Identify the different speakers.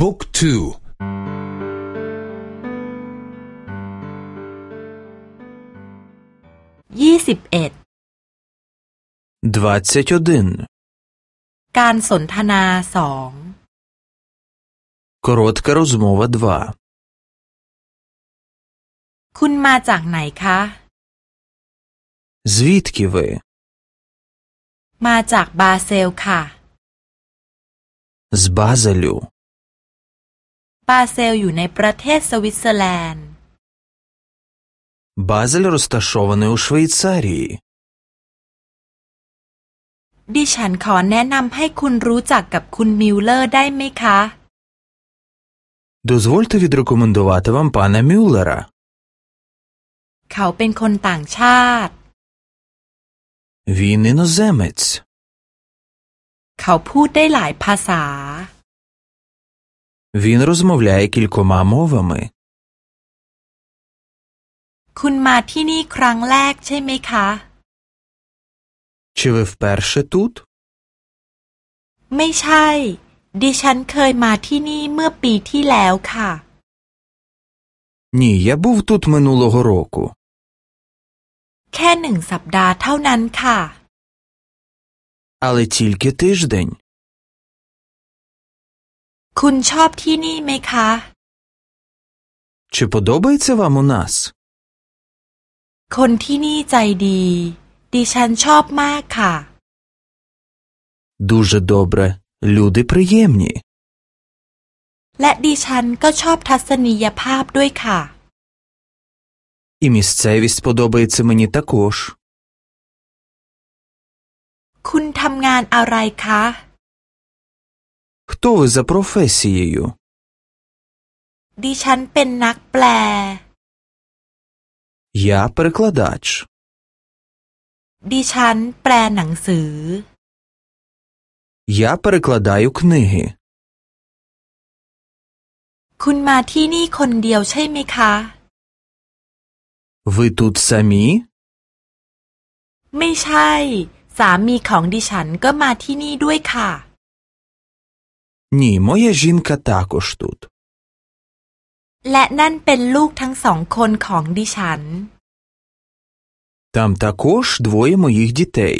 Speaker 1: บุ๊กทู
Speaker 2: ยี่สิบเอ็ด
Speaker 3: двадцять один
Speaker 2: การสนทนาสอง
Speaker 3: коротка розмова два
Speaker 2: คุณมาจากไหนคะ
Speaker 3: звідки ви
Speaker 2: มาจากบาเซลค่ะ
Speaker 3: з Базелю
Speaker 2: บาเซลอยู่ในประเทศสวิตเซอร์แลนด์
Speaker 3: Базель розташований у Швейцарії
Speaker 2: ดิฉันขอแนะนำให้คุณรู้จักกับคุณมิลเลอร์ได้ไหมคะ
Speaker 3: Дозвольте відрекомендувати вам пана Мюллера
Speaker 2: เขาเป็นคนต่างชาติ
Speaker 3: Він іноземець
Speaker 2: เขาพูดได้หลายภาษา
Speaker 3: Він розмовляє кількома мовами
Speaker 2: คุณมาที่นี่ครั้งแรกใช่ไหมคะ
Speaker 3: Чи ви вперше тут?
Speaker 2: ไม่ใช่ ดิฉันเคยมาที่นี่เมื่อปีที่แล้วค่ะ
Speaker 3: Ні, я був тут минулого року
Speaker 2: แค่หนึ่งสัปดาห์เท่านั้นค่ะ
Speaker 3: Але тільки тиждень
Speaker 2: คุณชอบที่นี่ไหมคะ
Speaker 3: Чи подобається вам у нас?
Speaker 2: คนที่นี่ใจดี ดิฉันชอบมากค่ะ
Speaker 3: Дуже добре. Люди приємні.
Speaker 2: และดิฉันก็ชอบทัศนียภาพด้วยค่ะ
Speaker 3: І місцевість подобається мені також.
Speaker 2: คุณทำงานอะไรคะ
Speaker 3: Хто ви за професією?
Speaker 2: ดิฉันเป็นนักแปล
Speaker 3: Я перекладач.
Speaker 2: ดิฉันแปลหนังสือ
Speaker 3: Я перекладаю книги.
Speaker 2: คุณมาที่นี่คนเดียวใช่ไหมคะ
Speaker 3: Ви тут самі?
Speaker 2: ไม่ใช่ สามีของดิฉันก็มาที่นี่ด้วยค่ะ
Speaker 3: Ні, моя жінка також тут.
Speaker 2: และนั่นเป็นลูกทั้งสองคนของดิฉัน
Speaker 3: Там також двоє моїх дітей.